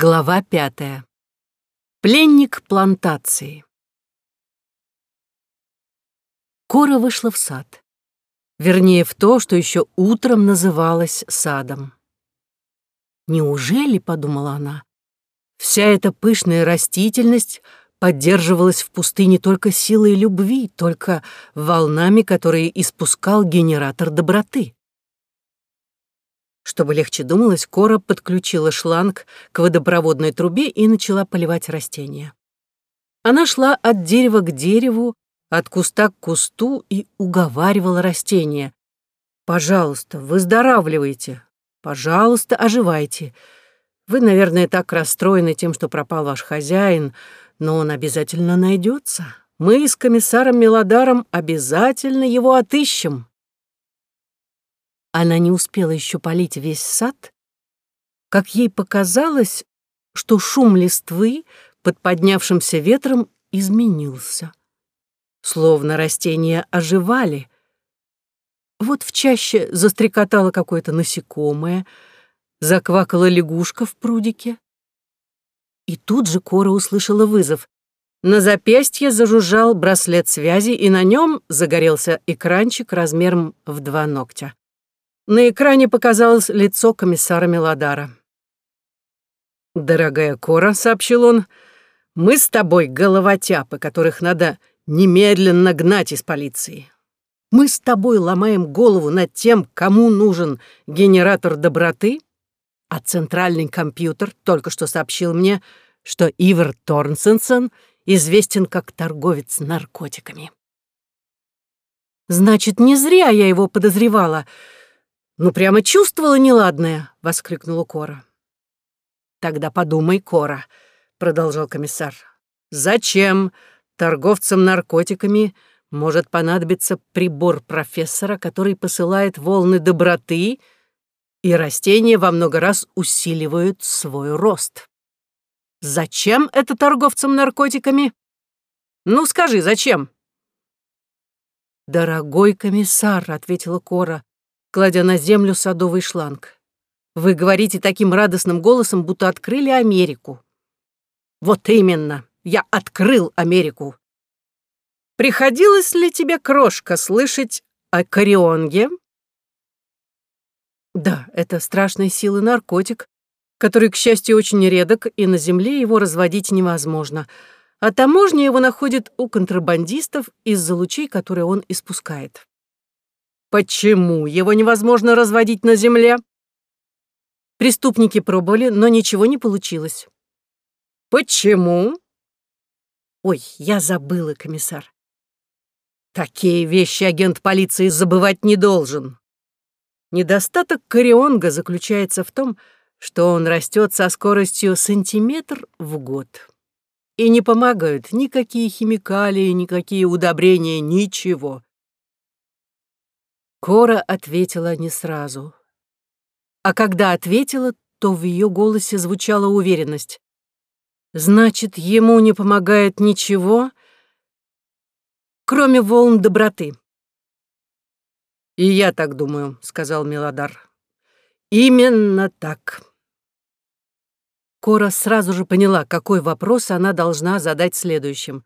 Глава пятая. Пленник плантации. Кора вышла в сад. Вернее, в то, что еще утром называлось садом. «Неужели, — подумала она, — вся эта пышная растительность поддерживалась в пустыне только силой любви, только волнами, которые испускал генератор доброты?» Чтобы легче думалось, Кора подключила шланг к водопроводной трубе и начала поливать растения. Она шла от дерева к дереву, от куста к кусту и уговаривала растения. «Пожалуйста, выздоравливайте. Пожалуйста, оживайте. Вы, наверное, так расстроены тем, что пропал ваш хозяин, но он обязательно найдется. Мы с комиссаром Мелодаром обязательно его отыщем». Она не успела еще полить весь сад, как ей показалось, что шум листвы под поднявшимся ветром изменился. Словно растения оживали. Вот в чаще застрекотало какое-то насекомое, заквакала лягушка в прудике. И тут же Кора услышала вызов. На запястье зажужжал браслет связи, и на нем загорелся экранчик размером в два ногтя. На экране показалось лицо комиссара Меладара. «Дорогая Кора», — сообщил он, — «мы с тобой головотяпы, которых надо немедленно гнать из полиции. Мы с тобой ломаем голову над тем, кому нужен генератор доброты, а центральный компьютер только что сообщил мне, что Ивер Торнсенсен известен как торговец наркотиками. Значит, не зря я его подозревала — «Ну, прямо чувствовала неладное!» — воскликнула Кора. «Тогда подумай, Кора», — продолжал комиссар. «Зачем торговцам наркотиками может понадобиться прибор профессора, который посылает волны доброты, и растения во много раз усиливают свой рост? Зачем это торговцам наркотиками? Ну, скажи, зачем?» «Дорогой комиссар», — ответила Кора, кладя на землю садовый шланг. «Вы говорите таким радостным голосом, будто открыли Америку». «Вот именно, я открыл Америку». «Приходилось ли тебе, крошка, слышать о Карионге?» «Да, это страшной силы наркотик, который, к счастью, очень редок, и на Земле его разводить невозможно, а таможня его находит у контрабандистов из-за лучей, которые он испускает. Почему его невозможно разводить на земле? Преступники пробовали, но ничего не получилось. Почему? Ой, я забыла, комиссар. Такие вещи агент полиции забывать не должен. Недостаток корионга заключается в том, что он растет со скоростью сантиметр в год. И не помогают никакие химикалии, никакие удобрения, ничего. Кора ответила не сразу. А когда ответила, то в ее голосе звучала уверенность. «Значит, ему не помогает ничего, кроме волн доброты». «И я так думаю», — сказал Мелодар. «Именно так». Кора сразу же поняла, какой вопрос она должна задать следующим.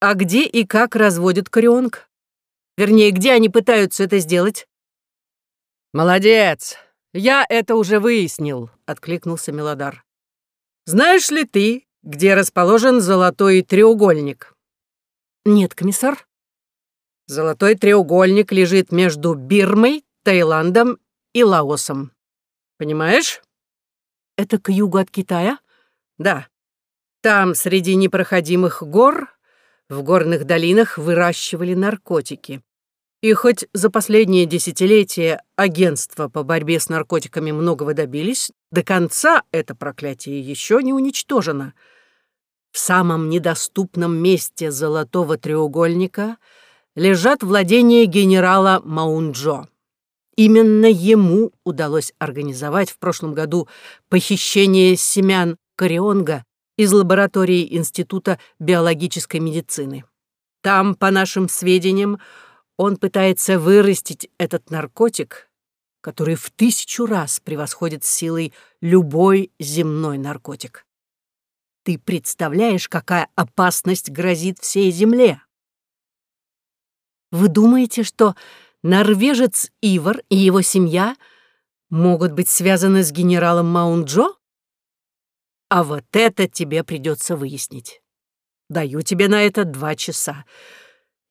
«А где и как разводят корионг?» Вернее, где они пытаются это сделать?» «Молодец! Я это уже выяснил», — откликнулся Мелодар. «Знаешь ли ты, где расположен золотой треугольник?» «Нет, комиссар». «Золотой треугольник лежит между Бирмой, Таиландом и Лаосом. Понимаешь?» «Это к югу от Китая?» «Да. Там, среди непроходимых гор, в горных долинах выращивали наркотики. И хоть за последние десятилетия агентства по борьбе с наркотиками многого добились, до конца это проклятие еще не уничтожено. В самом недоступном месте золотого треугольника лежат владения генерала Маунджо. Именно ему удалось организовать в прошлом году похищение семян корионга из лаборатории Института биологической медицины. Там, по нашим сведениям, он пытается вырастить этот наркотик, который в тысячу раз превосходит силой любой земной наркотик. Ты представляешь, какая опасность грозит всей земле? Вы думаете, что норвежец Ивар и его семья могут быть связаны с генералом Маунджо? А вот это тебе придется выяснить. Даю тебе на это два часа.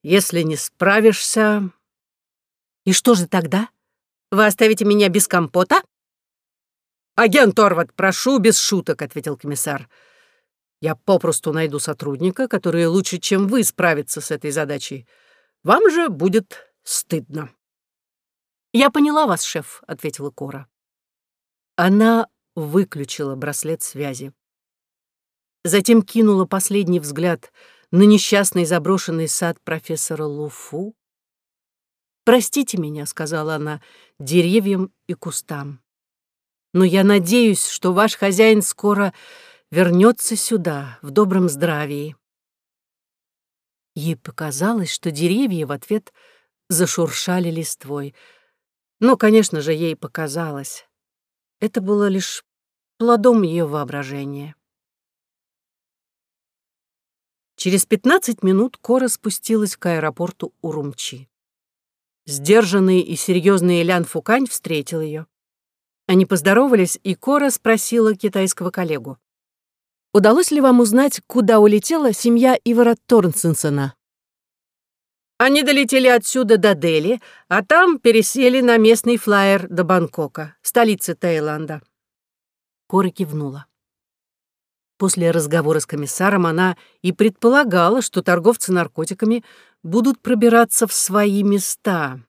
Если не справишься... И что же тогда? Вы оставите меня без компота? Агент Орват, прошу, без шуток, ответил комиссар. Я попросту найду сотрудника, который лучше, чем вы, справится с этой задачей. Вам же будет стыдно. Я поняла вас, шеф, ответила Кора. Она выключила браслет связи. Затем кинула последний взгляд на несчастный заброшенный сад профессора Луфу. «Простите меня», — сказала она, — «деревьям и кустам. Но я надеюсь, что ваш хозяин скоро вернется сюда, в добром здравии». Ей показалось, что деревья в ответ зашуршали листвой. Но, конечно же, ей показалось. Это было лишь плодом ее воображения. Через пятнадцать минут Кора спустилась к аэропорту Урумчи. Сдержанный и серьезный Лян Фукань встретил ее. Они поздоровались, и Кора спросила китайского коллегу. «Удалось ли вам узнать, куда улетела семья Ивара Торнсенсена?» Они долетели отсюда до Дели, а там пересели на местный флайер до Бангкока, столицы Таиланда. Кора кивнула. После разговора с комиссаром она и предполагала, что торговцы наркотиками будут пробираться в свои места.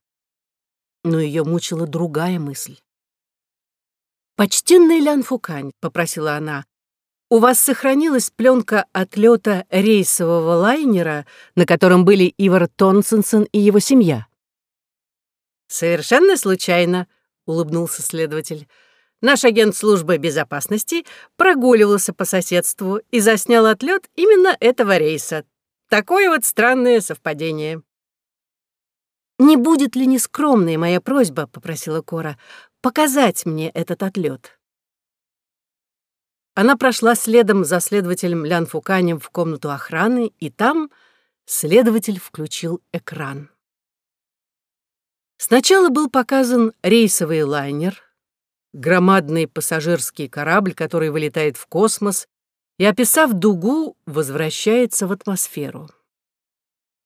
Но ее мучила другая мысль. «Почтенный Лян Фукань», — попросила она, у вас сохранилась пленка отлета рейсового лайнера, на котором были Ивар Тонсенсен и его семья? Совершенно случайно, улыбнулся следователь. Наш агент службы безопасности прогуливался по соседству и заснял отлет именно этого рейса. Такое вот странное совпадение. «Не будет ли нескромной моя просьба, — попросила Кора, — показать мне этот отлет? Она прошла следом за следователем Лян Фуканем в комнату охраны, и там следователь включил экран. Сначала был показан рейсовый лайнер, громадный пассажирский корабль, который вылетает в космос и, описав дугу, возвращается в атмосферу.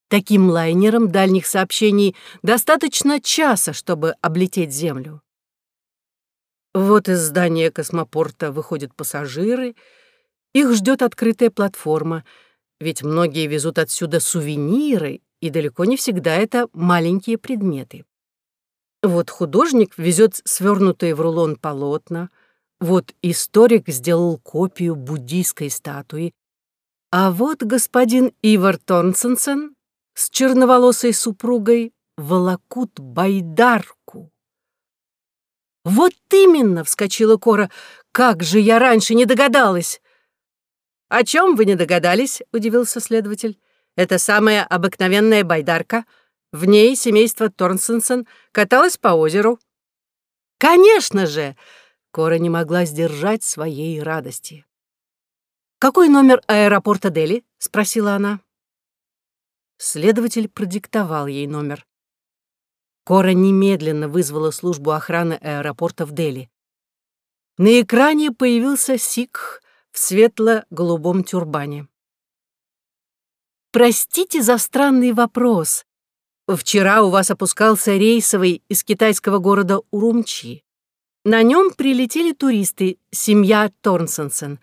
Таким лайнером дальних сообщений достаточно часа, чтобы облететь Землю. Вот из здания космопорта выходят пассажиры. Их ждет открытая платформа, ведь многие везут отсюда сувениры, и далеко не всегда это маленькие предметы. Вот художник везет свернутые в рулон полотна, вот историк сделал копию буддийской статуи, а вот господин Ивар Торнсенсен с черноволосой супругой волокут байдарку. «Вот именно!» — вскочила Кора. «Как же я раньше не догадалась!» «О чем вы не догадались?» — удивился следователь. «Это самая обыкновенная байдарка. В ней семейство Торнсенсен каталось по озеру». «Конечно же!» — Кора не могла сдержать своей радости. «Какой номер аэропорта Дели?» — спросила она. Следователь продиктовал ей номер. Кора немедленно вызвала службу охраны аэропорта в Дели. На экране появился Сикх в светло-голубом тюрбане. «Простите за странный вопрос. Вчера у вас опускался рейсовый из китайского города Урумчи. На нем прилетели туристы, семья Торнсенсен.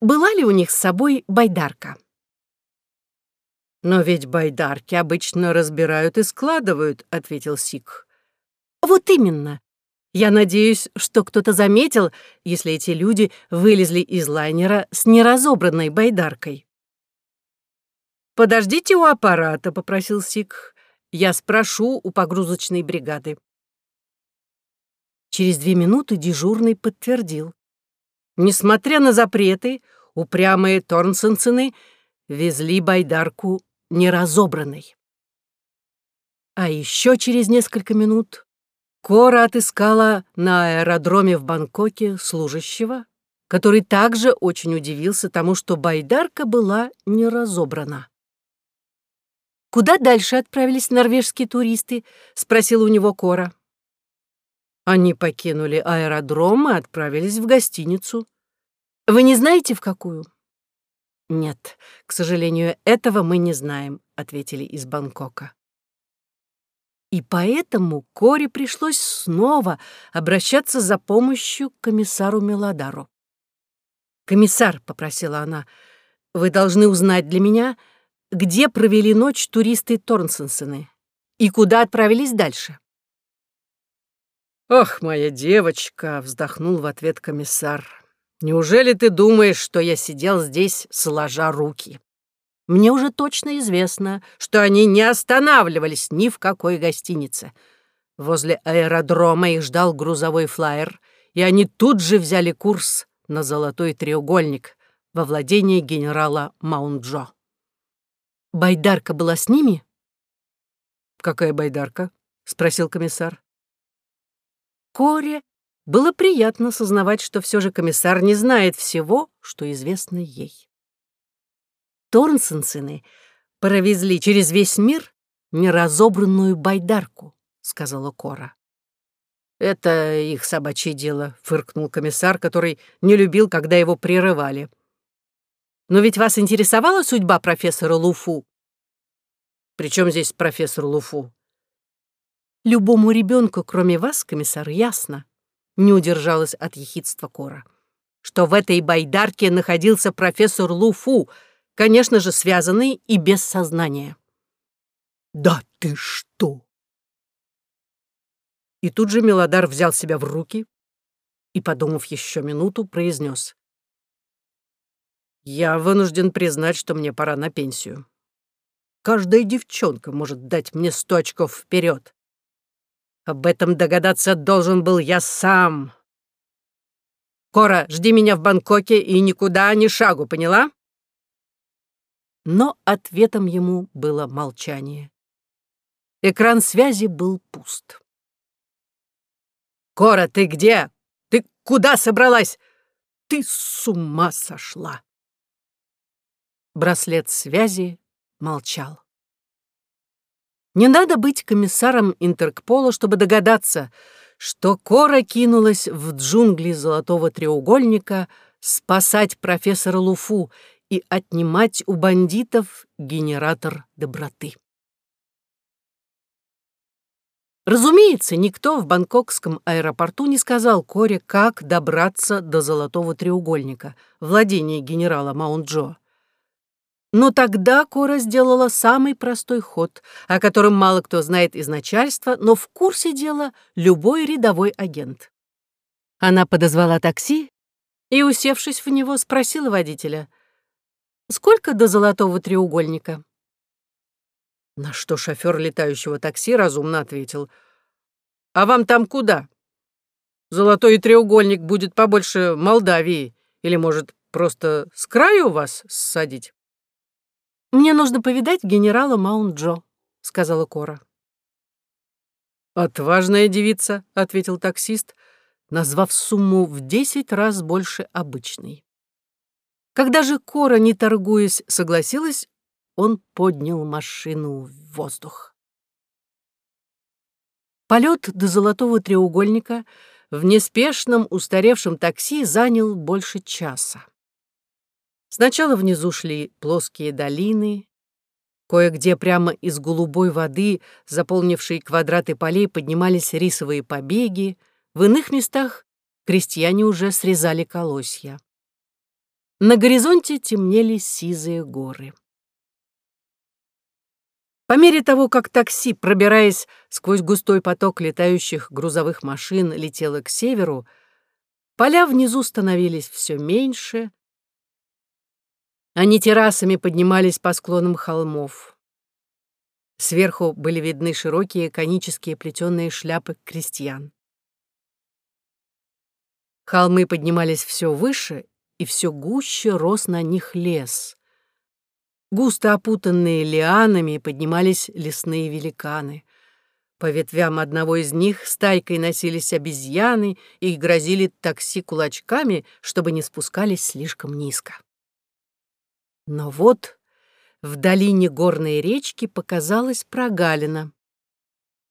Была ли у них с собой байдарка?» «Но ведь байдарки обычно разбирают и складывают», — ответил Сик. «Вот именно. Я надеюсь, что кто-то заметил, если эти люди вылезли из лайнера с неразобранной байдаркой». «Подождите у аппарата», — попросил Сик. «Я спрошу у погрузочной бригады». Через две минуты дежурный подтвердил. Несмотря на запреты, упрямые Торнсенсены везли байдарку неразобранной. А еще через несколько минут Кора отыскала на аэродроме в Бангкоке служащего, который также очень удивился тому, что байдарка была не разобрана. «Куда дальше отправились норвежские туристы?» — спросила у него Кора. Они покинули аэродром и отправились в гостиницу. «Вы не знаете, в какую?» «Нет, к сожалению, этого мы не знаем», — ответили из Бангкока. И поэтому Коре пришлось снова обращаться за помощью к комиссару Меладару. «Комиссар», — попросила она, — «вы должны узнать для меня, где провели ночь туристы Торнсенсены и куда отправились дальше». «Ох, моя девочка!» — вздохнул в ответ комиссар. «Неужели ты думаешь, что я сидел здесь, сложа руки? Мне уже точно известно, что они не останавливались ни в какой гостинице. Возле аэродрома их ждал грузовой флайер, и они тут же взяли курс на Золотой треугольник во владении генерала Маунджо. «Байдарка была с ними?» «Какая байдарка?» — спросил комиссар. Коре было приятно сознавать, что все же комиссар не знает всего, что известно ей. Торнсенсены провезли через весь мир неразобранную байдарку, сказала Кора. «Это их собачье дело», — фыркнул комиссар, который не любил, когда его прерывали. «Но ведь вас интересовала судьба профессора Луфу?» «При чем здесь профессор Луфу?» Любому ребенку, кроме вас, комиссар, ясно, не удержалась от ехидства Кора, что в этой байдарке находился профессор Луфу, конечно же, связанный и без сознания. «Да ты что!» И тут же Мелодар взял себя в руки и, подумав еще минуту, произнес. «Я вынужден признать, что мне пора на пенсию. Каждая девчонка может дать мне сто очков вперед. Об этом догадаться должен был я сам. Кора, жди меня в Бангкоке и никуда ни шагу, поняла? Но ответом ему было молчание. Экран связи был пуст. «Кора, ты где? Ты куда собралась? Ты с ума сошла!» Браслет связи молчал. Не надо быть комиссаром Интеркпола, чтобы догадаться, что Кора кинулась в джунгли Золотого треугольника спасать профессора Луфу и отнимать у бандитов генератор доброты. Разумеется, никто в бангкокском аэропорту не сказал Коре, как добраться до Золотого треугольника, владения генерала Маунт-Джо. Но тогда Кора сделала самый простой ход, о котором мало кто знает из начальства, но в курсе дела любой рядовой агент. Она подозвала такси и, усевшись в него, спросила водителя, «Сколько до золотого треугольника?» На что шофер летающего такси разумно ответил, «А вам там куда? Золотой треугольник будет побольше Молдавии, или, может, просто с краю вас ссадить?» «Мне нужно повидать генерала Маунт-Джо», — сказала Кора. «Отважная девица», — ответил таксист, назвав сумму в десять раз больше обычной. Когда же Кора, не торгуясь, согласилась, он поднял машину в воздух. Полет до Золотого треугольника в неспешном устаревшем такси занял больше часа. Сначала внизу шли плоские долины, кое-где прямо из голубой воды, заполнившей квадраты полей, поднимались рисовые побеги, в иных местах крестьяне уже срезали колосья. На горизонте темнели сизые горы. По мере того, как такси, пробираясь сквозь густой поток летающих грузовых машин, летело к северу, поля внизу становились все меньше, они террасами поднимались по склонам холмов. Сверху были видны широкие конические плетеные шляпы крестьян. Холмы поднимались все выше, и все гуще рос на них лес. Густо опутанные лианами поднимались лесные великаны. По ветвям одного из них стайкой носились обезьяны и грозили такси кулачками, чтобы не спускались слишком низко. Но вот в долине горной речки показалась прогалина.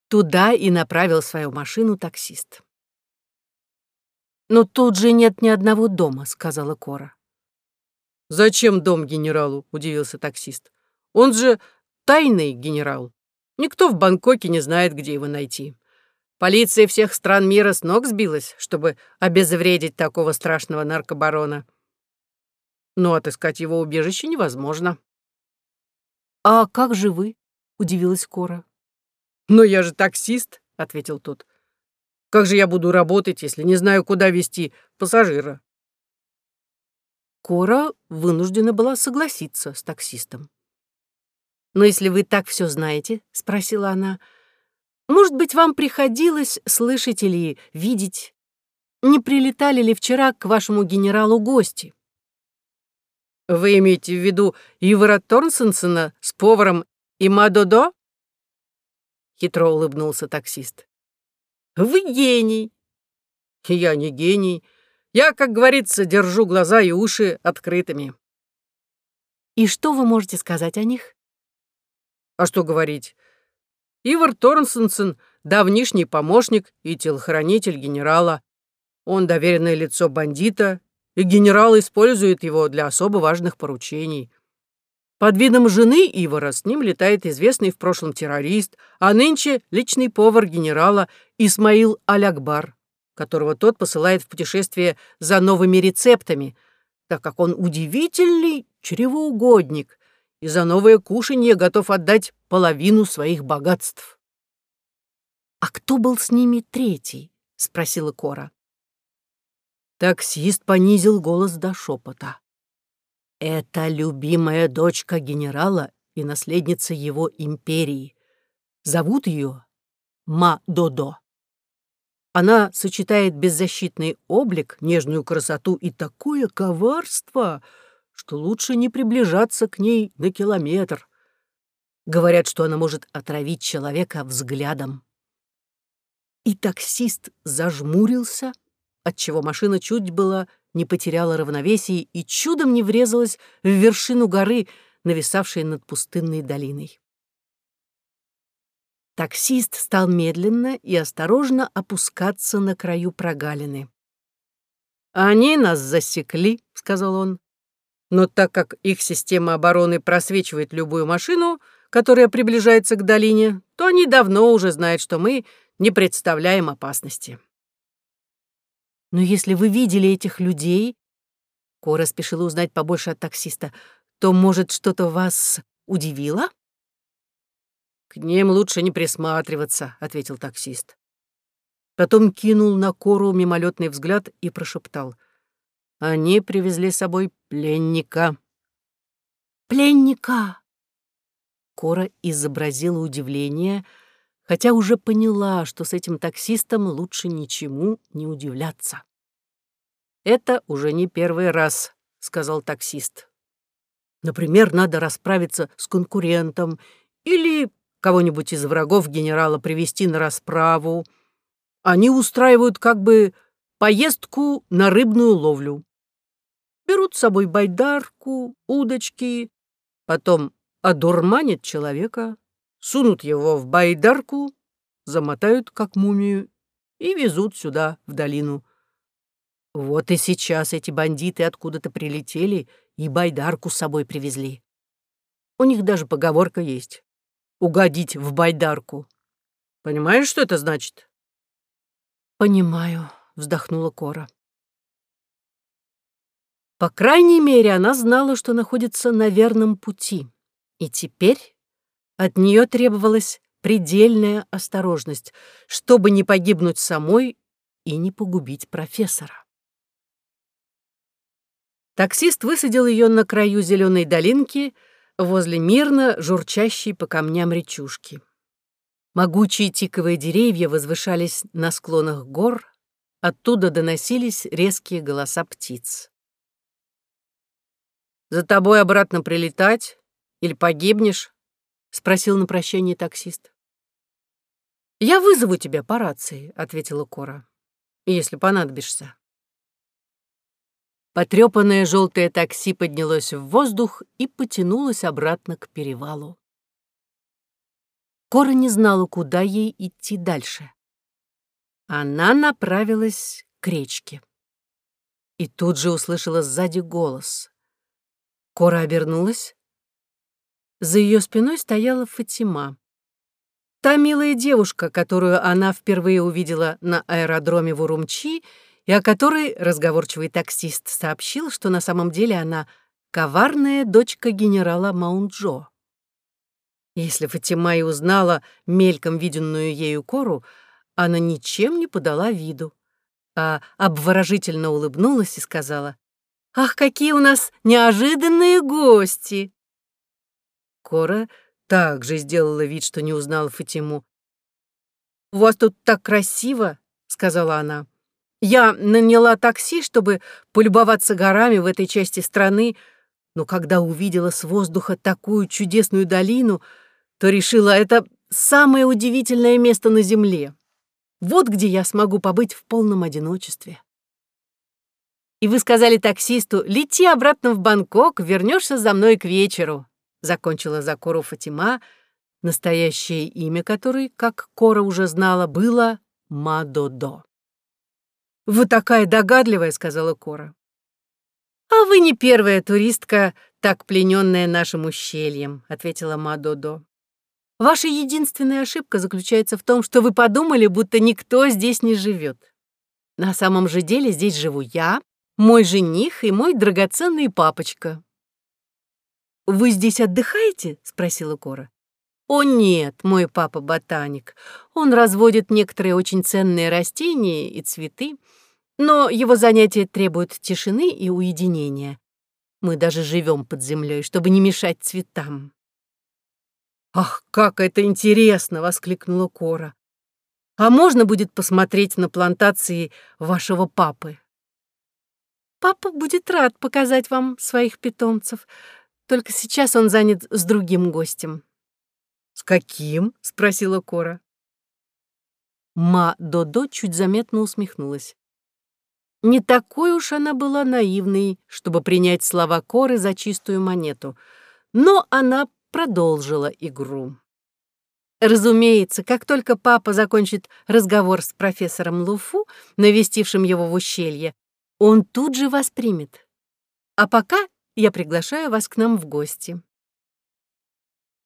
Туда и направил свою машину таксист. «Но тут же нет ни одного дома», — сказала Кора. «Зачем дом генералу?» — удивился таксист. «Он же тайный генерал. Никто в Бангкоке не знает, где его найти. Полиция всех стран мира с ног сбилась, чтобы обезвредить такого страшного наркобарона. Но отыскать его убежище невозможно. «А как же вы?» — удивилась Кора. «Но я же таксист», — ответил тот. «Как же я буду работать, если не знаю, куда везти пассажира?» Кора вынуждена была согласиться с таксистом. «Но если вы так все знаете», — спросила она, «может быть, вам приходилось слышать или видеть, не прилетали ли вчера к вашему генералу гости?» «Вы имеете в виду Ивара Торнсенсена с поваром и Мадодо?» Хитро улыбнулся таксист. «Вы гений!» «Я не гений. Я, как говорится, держу глаза и уши открытыми». «И что вы можете сказать о них?» А что говорить? Ивар Торнсенсен — давнишний помощник и телохранитель генерала. Он доверенное лицо бандита, и генерал использует его для особо важных поручений. Под видом жены Ивара с ним летает известный в прошлом террорист, а нынче личный повар генерала Исмаил Алякбар, которого тот посылает в путешествие за новыми рецептами, так как он удивительный чревоугодник, и за новое кушанье готов отдать половину своих богатств. «А кто был с ними третий?» — спросила Кора. Таксист понизил голос до шепота. «Это любимая дочка генерала и наследница его империи. Зовут ее Ма-Додо. Она сочетает беззащитный облик, нежную красоту и такое коварство, что лучше не приближаться к ней на километр. Говорят, что она может отравить человека взглядом. И таксист зажмурился, отчего машина чуть было не потеряла равновесие и чудом не врезалась в вершину горы, нависавшей над пустынной долиной. Таксист стал медленно и осторожно опускаться на краю прогалины. «Они нас засекли», — сказал он. Но так как их система обороны просвечивает любую машину, которая приближается к долине, то они давно уже знают, что мы не представляем опасности. Но если вы видели этих людей, Кора спешила узнать побольше от таксиста, то, может, что-то вас удивило? «К ним лучше не присматриваться», — ответил таксист. Потом кинул на Кору мимолетный взгляд и прошептал — они привезли с собой пленника. Пленника! Кора изобразила удивление, хотя уже поняла, что с этим таксистом лучше ничему не удивляться. «Это уже не первый раз», — сказал таксист. «Например, надо расправиться с конкурентом или кого-нибудь из врагов генерала привести на расправу. Они устраивают как бы поездку на рыбную ловлю берут с собой байдарку, удочки, потом одурманят человека, сунут его в байдарку, замотают как мумию и везут сюда, в долину. Вот и сейчас эти бандиты откуда-то прилетели и байдарку с собой привезли. У них даже поговорка есть — угодить в байдарку. Понимаешь, что это значит? «Понимаю», — вздохнула Кора. По крайней мере, она знала, что находится на верном пути. И теперь от нее требовалась предельная осторожность, чтобы не погибнуть самой и не погубить профессора. Таксист высадил ее на краю зеленой долинки возле мирно журчащей по камням речушки. Могучие тиковые деревья возвышались на склонах гор, оттуда доносились резкие голоса птиц. За тобой обратно прилетать? Или погибнешь?» — спросил на прощание таксист. «Я вызову тебя по рации», — ответила Кора, — «если понадобишься». Потрёпанное желтое такси поднялось в воздух и потянулось обратно к перевалу. Кора не знала, куда ей идти дальше. Она направилась к речке. И тут же услышала сзади голос. Кора обернулась. За ее спиной стояла Фатима. Та милая девушка, которую она впервые увидела на аэродроме в Урумчи, и о которой разговорчивый таксист сообщил, что на самом деле она коварная дочка генерала Маунджо. Если Фатима и узнала мельком виденную ею кору, она ничем не подала виду, а обворожительно улыбнулась и сказала, «Ах, какие у нас неожиданные гости!» Кора также сделала вид, что не узнала Фатиму. «У вас тут так красиво!» — сказала она. «Я наняла такси, чтобы полюбоваться горами в этой части страны, но когда увидела с воздуха такую чудесную долину, то решила, это самое удивительное место на Земле. Вот где я смогу побыть в полном одиночестве. И вы сказали таксисту, лети обратно в Бангкок, вернешься за мной к вечеру, закончила за Кору Фатима, настоящее имя которой, как Кора уже знала, было Мадодо. «Вы такая догадливая», — сказала Кора. «А вы не первая туристка, так плененная нашим ущельем», — ответила Мадодо. «Ваша единственная ошибка заключается в том, что вы подумали, будто никто здесь не живет. На самом же деле здесь живу я, мой жених и мой драгоценный папочка». «Вы здесь отдыхаете?» — спросила Кора. «О нет, мой папа ботаник. Он разводит некоторые очень ценные растения и цветы, но его занятия требуют тишины и уединения. Мы даже живем под землей, чтобы не мешать цветам. «Ах, как это интересно!» — воскликнула Кора. «А можно будет посмотреть на плантации вашего папы?» «Папа будет рад показать вам своих питомцев, только сейчас он занят с другим гостем». «С каким?» — спросила Кора. Ма-Додо чуть заметно усмехнулась. Не такой уж она была наивной, чтобы принять слова Коры за чистую монету, но она продолжила игру. Разумеется, как только папа закончит разговор с профессором Луфу, навестившим его в ущелье, он тут же вас примет. А пока я приглашаю вас к нам в гости.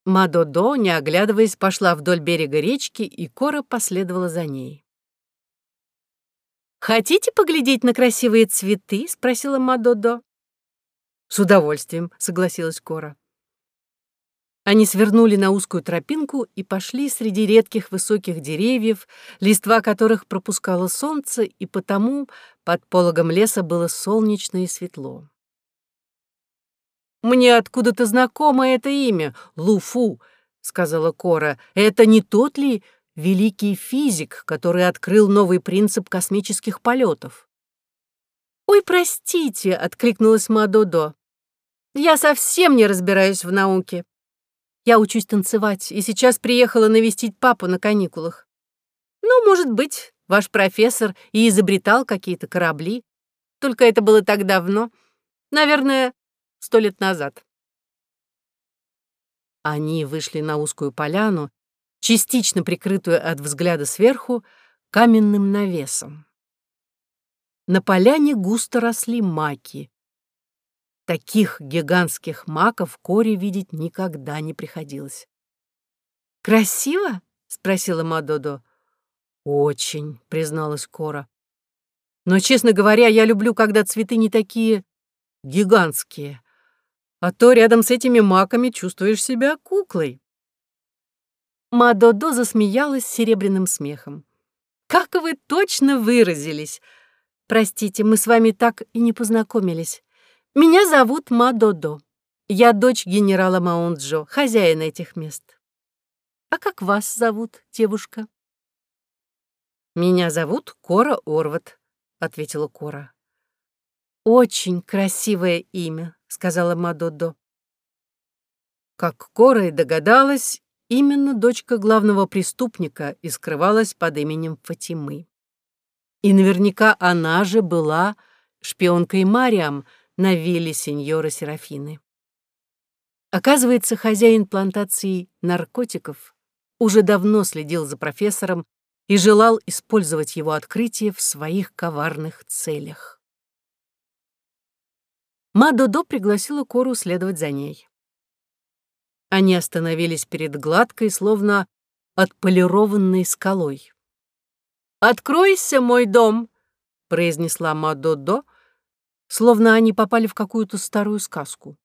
Мадодо, не оглядываясь, пошла вдоль берега речки, и Кора последовала за ней. «Хотите поглядеть на красивые цветы?» — спросила Мадодо. «С удовольствием», — согласилась Кора. Они свернули на узкую тропинку и пошли среди редких высоких деревьев, листва которых пропускало солнце, и потому под пологом леса было солнечно и светло. «Мне откуда-то знакомо это имя — Луфу», — сказала Кора. «Это не тот ли великий физик, который открыл новый принцип космических полетов. «Ой, простите», — откликнулась Мадодо. «Я совсем не разбираюсь в науке. Я учусь танцевать, и сейчас приехала навестить папу на каникулах. Ну, может быть, ваш профессор и изобретал какие-то корабли. Только это было так давно. Наверное, сто лет назад». Они вышли на узкую поляну, частично прикрытую от взгляда сверху каменным навесом. На поляне густо росли маки. Таких гигантских маков Коре видеть никогда не приходилось. «Красиво?» — спросила Мадодо. «Очень», — призналась Кора. «Но, честно говоря, я люблю, когда цветы не такие гигантские, а то рядом с этими маками чувствуешь себя куклой». Мадодо засмеялась серебряным смехом. «Как вы точно выразились! Простите, мы с вами так и не познакомились. Меня зовут Мадодо. Я дочь генерала Маунджо, хозяина этих мест. А как вас зовут, девушка?» «Меня зовут Кора Орват», — ответила Кора. «Очень красивое имя», — сказала Мадодо. Как Кора и догадалась, именно дочка главного преступника и скрывалась под именем Фатимы. И наверняка она же была шпионкой Мариам на вилле сеньора Серафины. Оказывается, хозяин плантации наркотиков уже давно следил за профессором и желал использовать его открытие в своих коварных целях. Мадодо пригласила Кору следовать за ней. Они остановились перед гладкой, словно отполированной скалой. «Откройся, мой дом!» — произнесла Мадодо, словно они попали в какую-то старую сказку.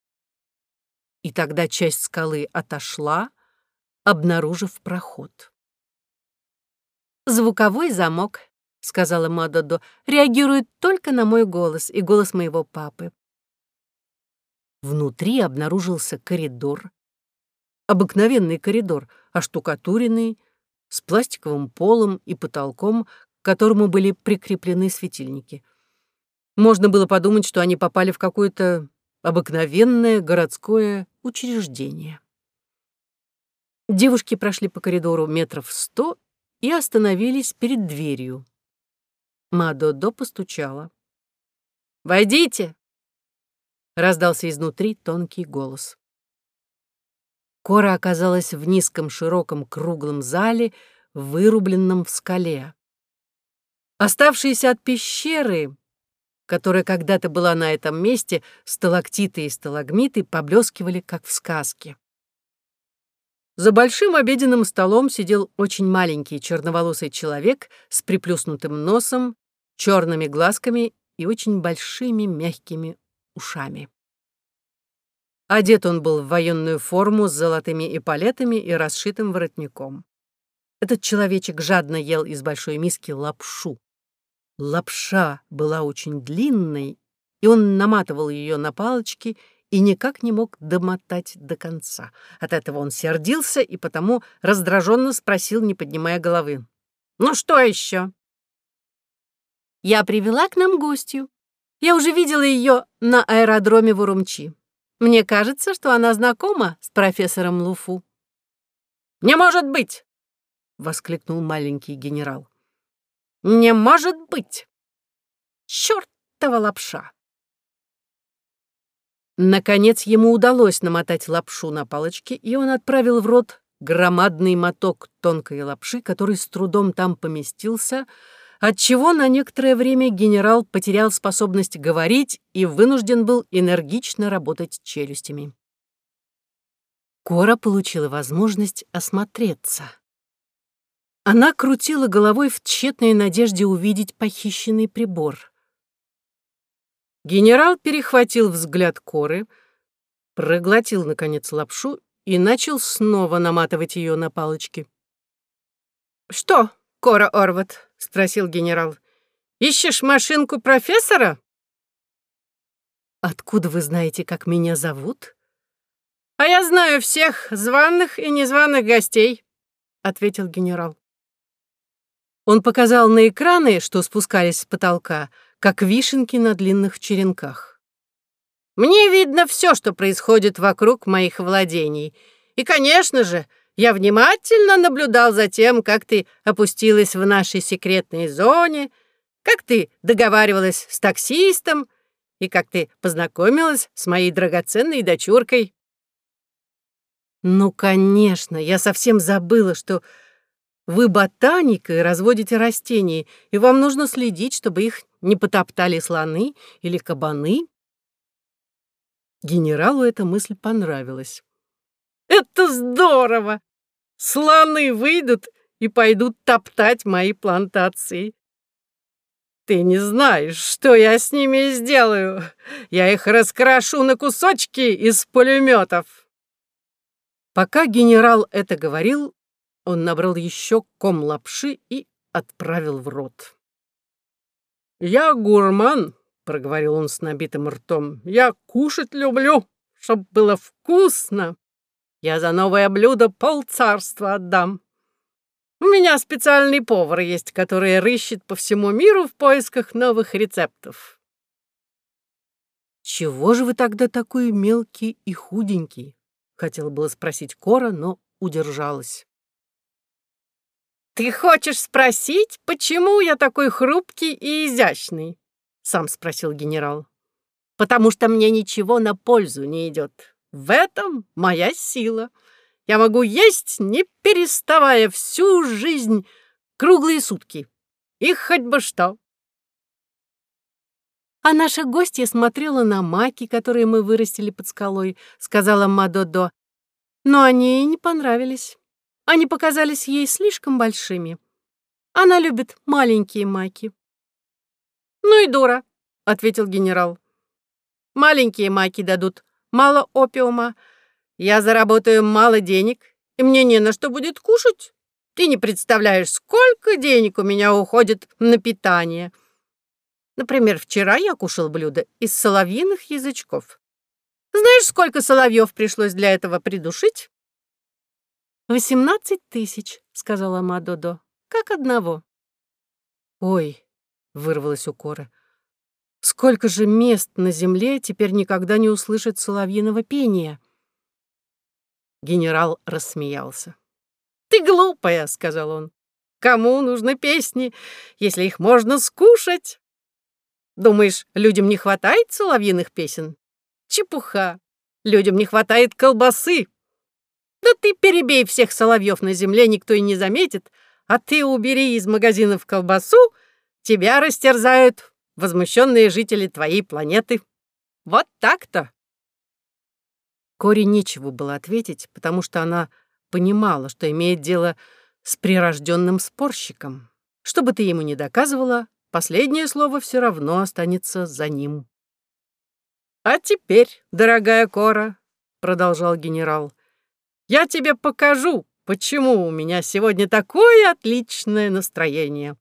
И тогда часть скалы отошла, обнаружив проход. «Звуковой замок», — сказала Мадодо, — «реагирует только на мой голос и голос моего папы». Внутри обнаружился коридор. Обыкновенный коридор, оштукатуренный, с пластиковым полом и потолком, к которому были прикреплены светильники. Можно было подумать, что они попали в какое-то обыкновенное городское учреждение. Девушки прошли по коридору метров сто и остановились перед дверью. Мадодо постучала. «Войдите!» — раздался изнутри тонкий голос. Кора оказалась в низком широком круглом зале, вырубленном в скале. Оставшиеся от пещеры, которая когда-то была на этом месте, сталактиты и сталагмиты поблескивали, как в сказке. За большим обеденным столом сидел очень маленький черноволосый человек с приплюснутым носом, черными глазками и очень большими мягкими ушами. Одет он был в военную форму с золотыми эполетами и расшитым воротником. Этот человечек жадно ел из большой миски лапшу. Лапша была очень длинной, и он наматывал ее на палочки и никак не мог домотать до конца. От этого он сердился и потому раздраженно спросил, не поднимая головы. «Ну что еще?» «Я привела к нам гостью. Я уже видела ее на аэродроме в Урумчи. Мне кажется, что она знакома с профессором Луфу». «Не может быть!» — воскликнул маленький генерал. «Не может быть! Чёртова лапша!» Наконец ему удалось намотать лапшу на палочке, и он отправил в рот громадный моток тонкой лапши, который с трудом там поместился, отчего на некоторое время генерал потерял способность говорить и вынужден был энергично работать челюстями. Кора получила возможность осмотреться. Она крутила головой в тщетной надежде увидеть похищенный прибор. Генерал перехватил взгляд Коры, проглотил, наконец, лапшу и начал снова наматывать ее на палочки. «Что, Кора Орват?» — спросил генерал. «Ищешь машинку профессора?» «Откуда вы знаете, как меня зовут?» «А я знаю всех званых и незваных гостей», — ответил генерал. Он показал на экраны, что спускались с потолка, как вишенки на длинных черенках. «Мне видно все, что происходит вокруг моих владений. И, конечно же, я внимательно наблюдал за тем, как ты опустилась в нашей секретной зоне, как ты договаривалась с таксистом и как ты познакомилась с моей драгоценной дочуркой. Ну, конечно, я совсем забыла, что вы ботаника и разводите растения, и вам нужно следить, чтобы их не потоптали слоны или кабаны. Генералу эта мысль понравилась. «Это здорово! Слоны выйдут и пойдут топтать мои плантации. Ты не знаешь, что я с ними сделаю. Я их раскрошу на кусочки из пулеметов. Пока генерал это говорил, он набрал еще ком лапши и отправил в рот. «Я гурман», — проговорил он с набитым ртом. «Я кушать люблю, чтоб было вкусно. Я за новое блюдо полцарства отдам. У меня специальный повар есть, который рыщет по всему миру в поисках новых рецептов. «Чего же вы тогда такой мелкий и худенький?» — хотела было спросить Кора, но удержалась. «Ты хочешь спросить, почему я такой хрупкий и изящный?» — сам спросил генерал. «Потому что мне ничего на пользу не идет. В этом моя сила. Я могу есть, не переставая, всю жизнь, круглые сутки. И хоть бы что. А наша гостья смотрела на маки, которые мы вырастили под скалой, сказала Мадодо. Но они ей не понравились. Они показались ей слишком большими. Она любит маленькие маки. «Ну и дура», — ответил генерал. «Маленькие маки дадут мало опиума, я заработаю мало денег, и мне не на что будет кушать. Ты не представляешь, сколько денег у меня уходит на питание. Например, вчера я кушал блюдо из соловьиных язычков. Знаешь, сколько соловьев пришлось для этого придушить? «Восемнадцать тысяч», — сказала Мадодо, — «как одного». «Ой», — вырвалась у Коры, — «сколько же мест на земле теперь никогда не услышит соловьиного пения?» Генерал рассмеялся. «Ты глупая», — сказал он. «Кому нужны песни, если их можно скушать? Думаешь, людям не хватает соловьиных песен? Чепуха. Людям не хватает колбасы. Да ты перебей всех соловьев на земле, никто и не заметит, а ты убери из магазинов колбасу, тебя растерзают возмущенные жители твоей планеты. Вот так-то. Коре нечего было ответить, потому что она понимала, что имеет дело с прирожденным спорщиком. Что бы ты ему ни доказывала, последнее слово все равно останется за ним. «А теперь, дорогая Кора», — продолжал генерал, — «я тебе покажу, почему у меня сегодня такое отличное настроение.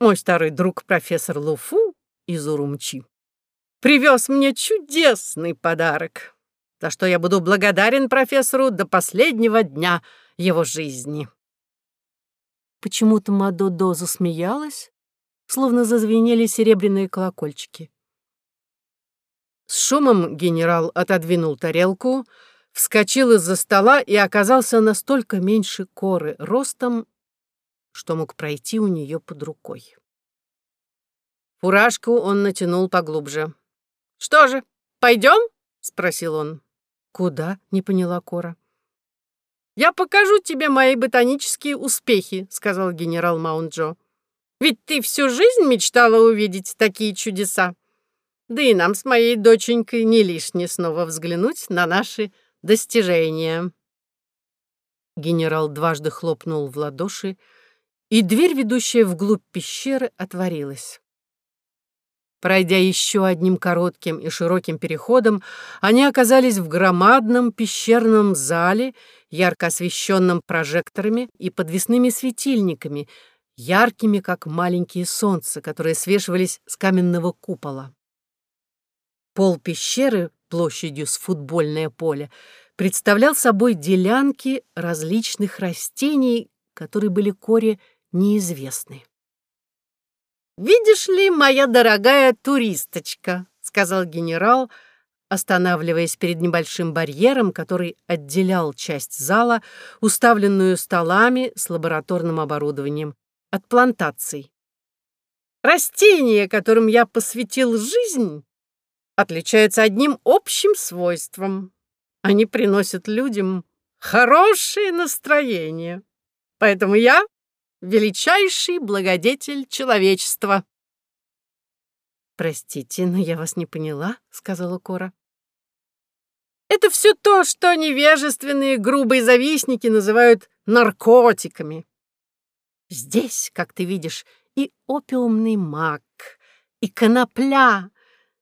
Мой старый друг профессор Луфу из Урумчи привез мне чудесный подарок за что я буду благодарен профессору до последнего дня его жизни». Почему-то Мадодо засмеялась, словно зазвенели серебряные колокольчики. С шумом генерал отодвинул тарелку, вскочил из-за стола и оказался настолько меньше коры ростом, что мог пройти у нее под рукой. Фуражку он натянул поглубже. «Что же, пойдем?» — спросил он. «Куда?» — не поняла Кора. «Я покажу тебе мои ботанические успехи», — сказал генерал Маунджо. «Ведь ты всю жизнь мечтала увидеть такие чудеса. Да и нам с моей доченькой не лишне снова взглянуть на наши достижения». Генерал дважды хлопнул в ладоши, и дверь, ведущая вглубь пещеры, отворилась. Пройдя еще одним коротким и широким переходом, они оказались в громадном пещерном зале, ярко освещенном прожекторами и подвесными светильниками, яркими, как маленькие солнца, которые свешивались с каменного купола. Пол пещеры, площадью с футбольное поле, представлял собой делянки различных растений, которые были Коре неизвестны. «Видишь ли, моя дорогая туристочка», — сказал генерал, останавливаясь перед небольшим барьером, который отделял часть зала, уставленную столами с лабораторным оборудованием, от плантаций. «Растения, которым я посвятил жизнь, отличаются одним общим свойством. Они приносят людям хорошее настроение. Поэтому я величайший благодетель человечества. «Простите, но я вас не поняла», — сказала Кора. «Это все то, что невежественные грубые завистники называют наркотиками. Здесь, как ты видишь, и опиумный мак, и конопля,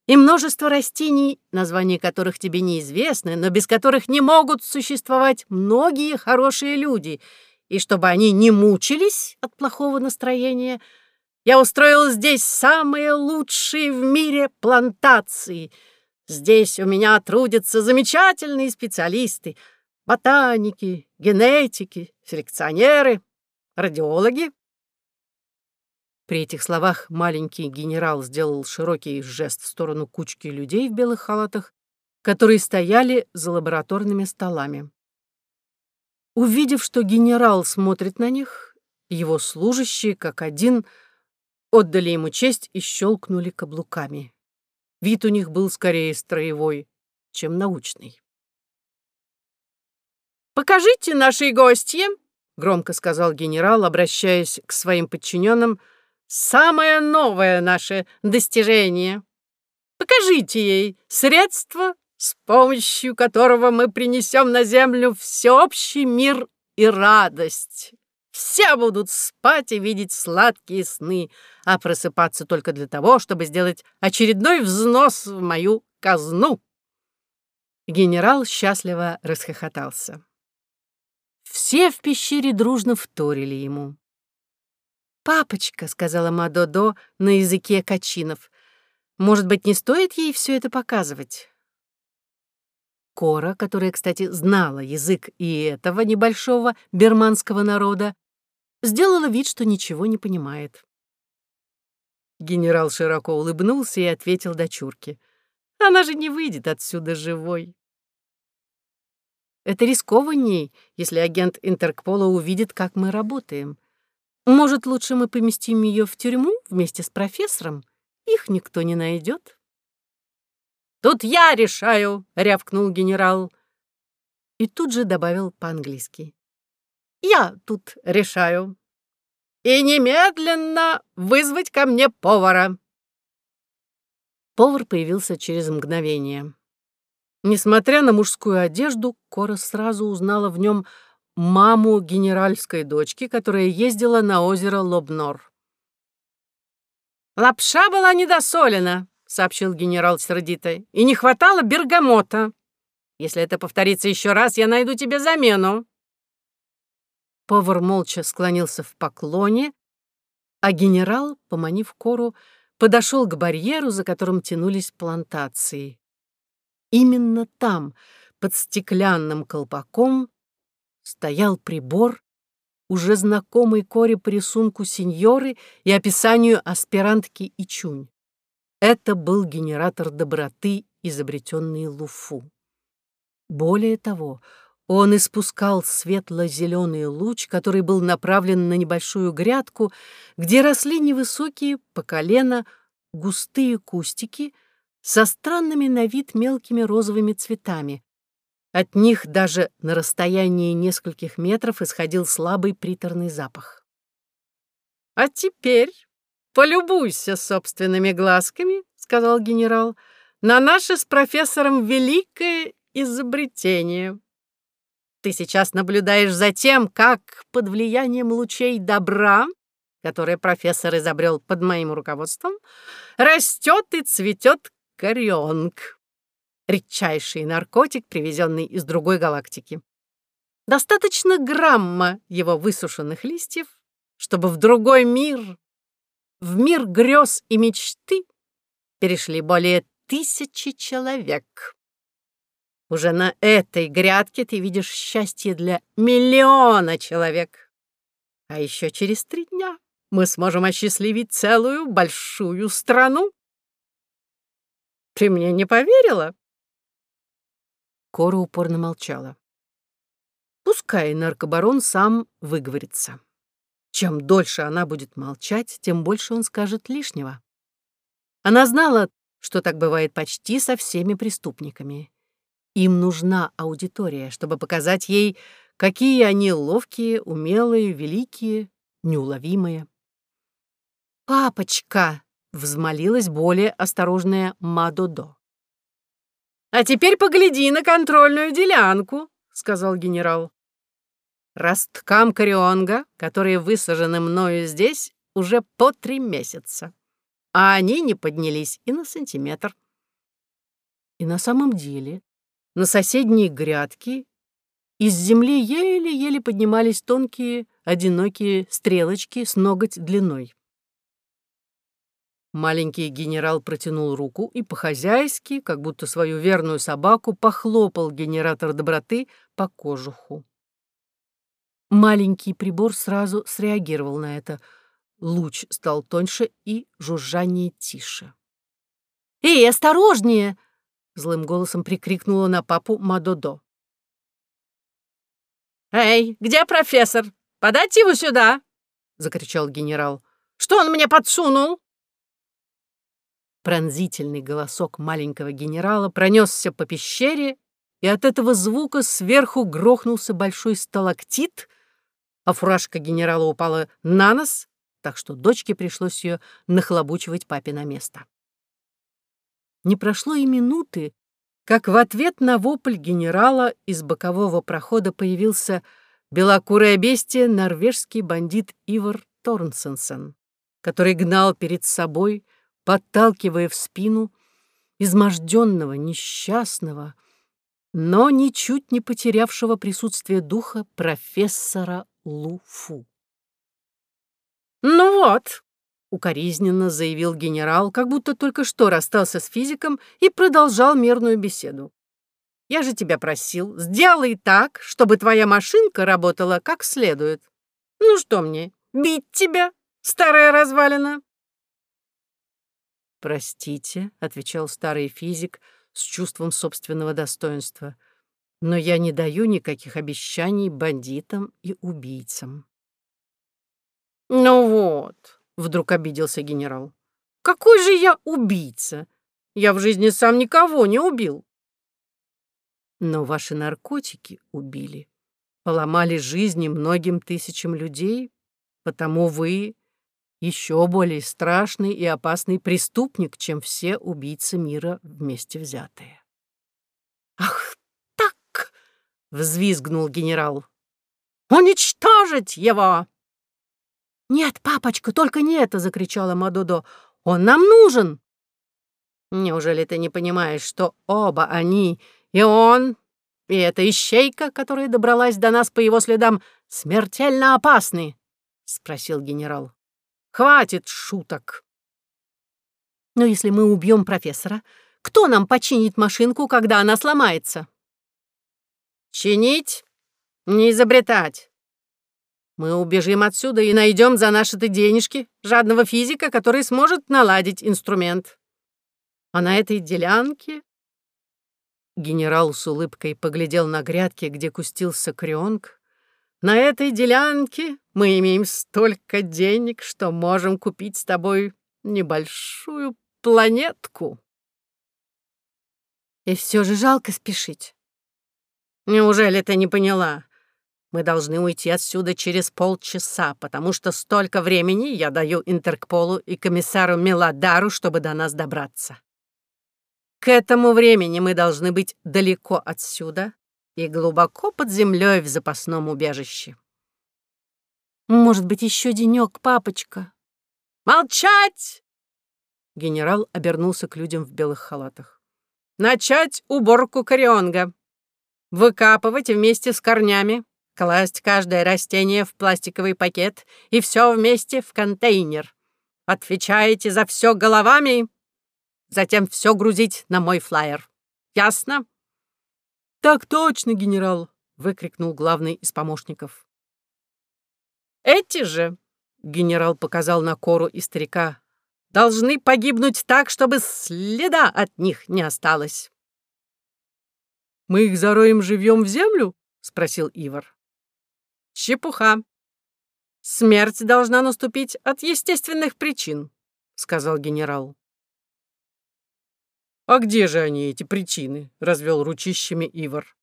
и множество растений, названия которых тебе неизвестны, но без которых не могут существовать многие хорошие люди — и чтобы они не мучились от плохого настроения, я устроил здесь самые лучшие в мире плантации. Здесь у меня трудятся замечательные специалисты, ботаники, генетики, селекционеры, радиологи. При этих словах маленький генерал сделал широкий жест в сторону кучки людей в белых халатах, которые стояли за лабораторными столами. Увидев, что генерал смотрит на них, его служащие, как один, отдали ему честь и щелкнули каблуками. Вид у них был скорее строевой, чем научный. «Покажите нашей гостье», — громко сказал генерал, обращаясь к своим подчиненным, «самое новое наше достижение. Покажите ей средство, с помощью которого мы принесем на землю всеобщий мир и радость. Все будут спать и видеть сладкие сны, а просыпаться только для того, чтобы сделать очередной взнос в мою казну». Генерал счастливо расхохотался. Все в пещере дружно вторили ему. «Папочка», — сказала Мадодо на языке качинов, «может быть, не стоит ей все это показывать?» Кора, которая, кстати, знала язык и этого небольшого берманского народа, сделала вид, что ничего не понимает. Генерал широко улыбнулся и ответил дочурке. «Она же не выйдет отсюда живой». Это рискованней, если агент Интерпола увидит, как мы работаем. Может, лучше мы поместим ее в тюрьму вместе с профессором? Их никто не найдет. «Тут я решаю!» — рявкнул генерал. И тут же добавил по-английски. «Я тут решаю. И немедленно вызвать ко мне повара!» Повар появился через мгновение. Несмотря на мужскую одежду, Кора сразу узнала в нем маму генеральской дочки, которая ездила на озеро Лобнор. «Лапша была недосолена», — сообщил генерал сердито, «и не хватало бергамота. Если это повторится еще раз, я найду тебе замену». Повар молча склонился в поклоне, а генерал, поманив Кору, подошел к барьеру, за которым тянулись плантации. Именно там, под стеклянным колпаком, стоял прибор, уже знакомый Коре по рисунку сеньоры и описанию аспирантки Ичунь. Это был генератор доброты, изобретенный Луфу. Более того, он испускал светло-зеленый луч, который был направлен на небольшую грядку, где росли невысокие по колено густые кустики — со странными на вид мелкими розовыми цветами. От них даже на расстоянии нескольких метров исходил слабый приторный запах. «А теперь полюбуйся собственными глазками», — сказал генерал, «на наше с профессором великое изобретение. Ты сейчас наблюдаешь за тем, как под влиянием лучей добра, которые профессор изобрел под моим руководством, растет и цветет Корионг. Редчайший наркотик, привезенный из другой галактики. Достаточно грамма его высушенных листьев, чтобы в другой мир, в мир грез и мечты, перешли более тысячи человек. Уже на этой грядке ты видишь счастье для миллиона человек. А еще через три дня мы сможем осчастливить целую большую страну. Ты мне не поверила?» Кора упорно молчала. Пускай наркобарон сам выговорится. Чем дольше она будет молчать, тем больше он скажет лишнего. Она знала, что так бывает почти со всеми преступниками. Им нужна аудитория, чтобы показать ей, какие они ловкие, умелые, великие, неуловимые. «Папочка!» взмолилась более осторожная Мадодо. «А теперь погляди на контрольную делянку», — сказал генерал. «Росткам корионга, которые высажены мною здесь, уже по три месяца, а они не поднялись и на сантиметр». И на самом деле на соседние грядки из земли еле-еле поднимались тонкие, одинокие стрелочки с ноготь длиной. Маленький генерал протянул руку и по-хозяйски, как будто свою верную собаку, похлопал генератор доброты по кожуху. Маленький прибор сразу среагировал на это. Луч стал тоньше и жужжание тише. «Эй, осторожнее!» — злым голосом прикрикнула на папу Мадодо. «Эй, где профессор? Подать его сюда!» — закричал генерал. «Что он мне подсунул?» Пронзительный голосок маленького генерала пронесся по пещере, и от этого звука сверху грохнулся большой сталактит, а фуражка генерала упала на нос, так что дочке пришлось ее нахлобучивать папе на место. Не прошло и минуты, как в ответ на вопль генерала из бокового прохода появился белокурое бестие норвежский бандит Ивар Торнсенсен, который гнал перед собой, подталкивая в спину, изможденного, несчастного, но ничуть не потерявшего присутствие духа профессора Луфу. «Ну вот», укоризненно заявил генерал, как будто только что расстался с физиком и продолжал мирную беседу. «Я же тебя просил, сделай так, чтобы твоя машинка работала как следует. Ну что мне, бить тебя, старая развалина?» «Простите», — отвечал старый физик с чувством собственного достоинства, «но я не даю никаких обещаний бандитам и убийцам». «Ну вот», Вдруг обиделся генерал. «Какой же я убийца? Я в жизни сам никого не убил». Но ваши наркотики убили, поломали жизни многим тысячам людей, потому вы еще более страшный и опасный преступник, чем все убийцы мира вместе взятые. «Ах, так!» — взвизгнул генерал. «Уничтожить его!» «Нет, папочка, только не это!» — закричала Мадудо. «Он нам нужен!» «Неужели ты не понимаешь, что оба они, и он, и эта ищейка, которая добралась до нас по его следам, смертельно опасны?» — спросил генерал. «Хватит шуток!» «Но если мы убьем профессора, кто нам починит машинку, когда она сломается?» «Чинить? Не изобретать!» Мы убежим отсюда и найдем за наши-то денежки жадного физика, который сможет наладить инструмент. А на этой делянке...» Генерал с улыбкой поглядел на грядки, где кустился крёнг. «На этой делянке мы имеем столько денег, что можем купить с тобой небольшую планетку». «И все же жалко спешить». «Неужели ты не поняла? Мы должны уйти отсюда через полчаса, потому что столько времени я даю Интерполу и комиссару Меладару, чтобы до нас добраться. К этому времени мы должны быть далеко отсюда и глубоко под землей в запасном убежище. Может быть, еще денек, папочка? Молчать! Генерал обернулся к людям в белых халатах. Начать уборку корионга. Выкапывать вместе с корнями, Класть каждое растение в пластиковый пакет и все вместе в контейнер. Отвечаете за все головами, затем все грузить на мой флайер. Ясно? Так точно, генерал, выкрикнул главный из помощников. Эти же, генерал показал на кору и старика, должны погибнуть так, чтобы следа от них не осталось. «Мы их зароем живьем в землю?» — спросил Ивар. «Чепуха. Смерть должна наступить от естественных причин», — сказал генерал. «А где же они, эти причины?» — развел ручищами Ивар.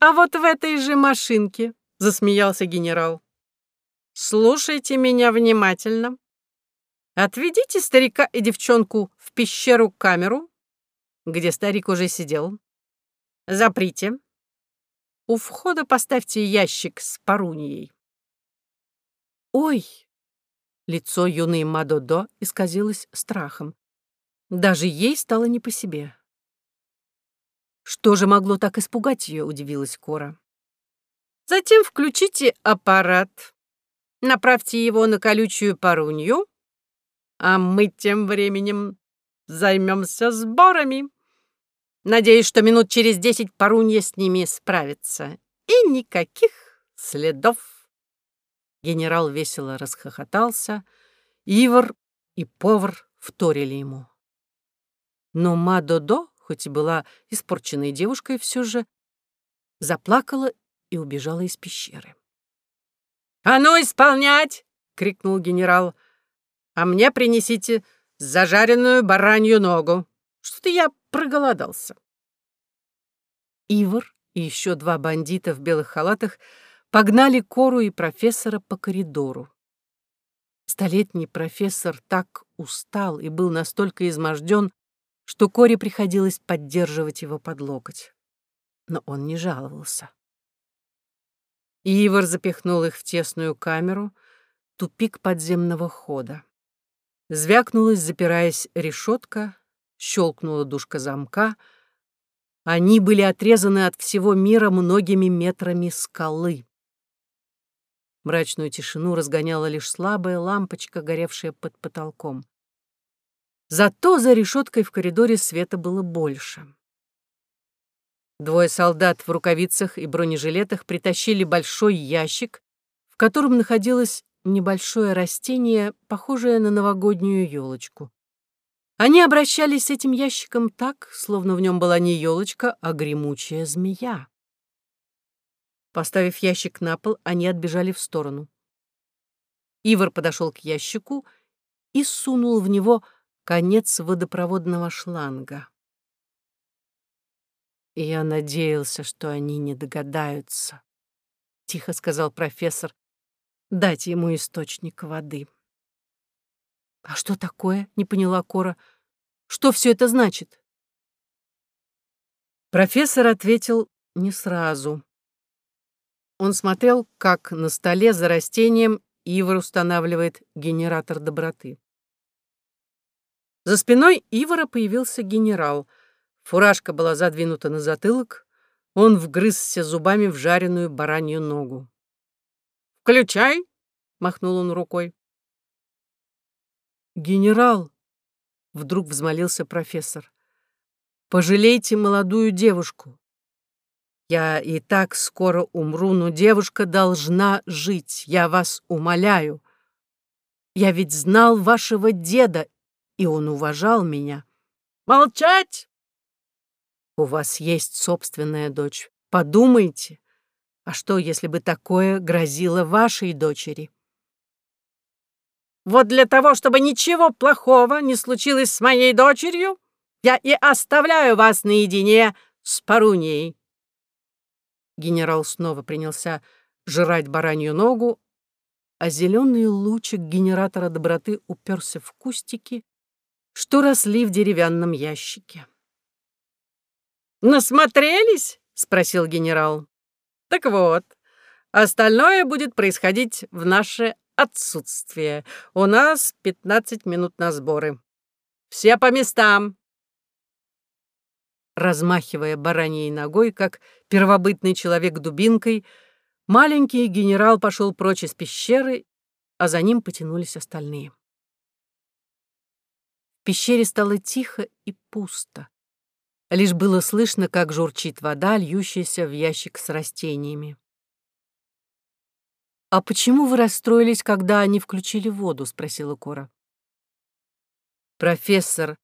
«А вот в этой же машинке», — засмеялся генерал. «Слушайте меня внимательно. Отведите старика и девчонку в пещеру-камеру, где старик уже сидел. Заприте, у входа поставьте ящик с парунией». «Ой!» Лицо юной Мадодо исказилось страхом. Даже ей стало не по себе. Что же могло так испугать ее, удивилась Кора. Затем включите аппарат, направьте его на колючую парунью, а мы тем временем займемся сборами. Надеюсь, что минут через десять Парунья с ними справится. И никаких следов. Генерал весело расхохотался. Ивар и повар вторили ему. Но Мадодо, хоть и была испорченной девушкой, все же заплакала и убежала из пещеры. «А ну, исполнять!» — крикнул генерал. «А мне принесите зажаренную баранью ногу. Что-то я проголодался». Ивар и еще два бандита в белых халатах погнали Кору и профессора по коридору. Столетний профессор так устал и был настолько изможден, что Коре приходилось поддерживать его под локоть. Но он не жаловался. Ивар запихнул их в тесную камеру, тупик подземного хода. Звякнулась, запираясь, решетка, щелкнула душка замка. Они были отрезаны от всего мира многими метрами скалы. Мрачную тишину разгоняла лишь слабая лампочка, горевшая под потолком. Зато за решеткой в коридоре света было больше. Двое солдат в рукавицах и бронежилетах притащили большой ящик, в котором находилось небольшое растение, похожее на новогоднюю елочку. Они обращались с этим ящиком так, словно в нем была не елочка, а гремучая змея. Поставив ящик на пол, они отбежали в сторону. Ивар подошел к ящику и сунул в него конец водопроводного шланга. «Я надеялся, что они не догадаются», — тихо сказал профессор, — «дать ему источник воды». «А что такое?» — не поняла Кора. «Что все это значит?» Профессор ответил не сразу. Он смотрел, как на столе за растением Ивар устанавливает генератор доброты. За спиной Ивара появился генерал. Фуражка была задвинута на затылок. Он вгрызся зубами в жареную баранью ногу. «Включай!» — махнул он рукой. «Генерал!» — вдруг взмолился профессор. «Пожалейте молодую девушку. Я и так скоро умру, но девушка должна жить, я вас умоляю. Я ведь знал вашего деда, и он уважал меня. Молчать! У вас есть собственная дочь. Подумайте, а что, если бы такое грозило вашей дочери? Вот для того, чтобы ничего плохого не случилось с моей дочерью, я и оставляю вас наедине с Паруньей. Генерал снова принялся жрать баранью ногу, а зеленый лучик генератора доброты уперся в кустики, что росли в деревянном ящике. «Насмотрелись?» — спросил генерал. «Так вот, остальное будет происходить в наше отсутствие. У нас пятнадцать минут на сборы. Все по местам!» Размахивая бараньей ногой, как первобытный человек дубинкой, маленький генерал пошел прочь из пещеры, а за ним потянулись остальные. В пещере стало тихо и пусто. Лишь было слышно, как журчит вода, льющаяся в ящик с растениями. «А почему вы расстроились, когда они включили воду?» — спросила Кора. Профессор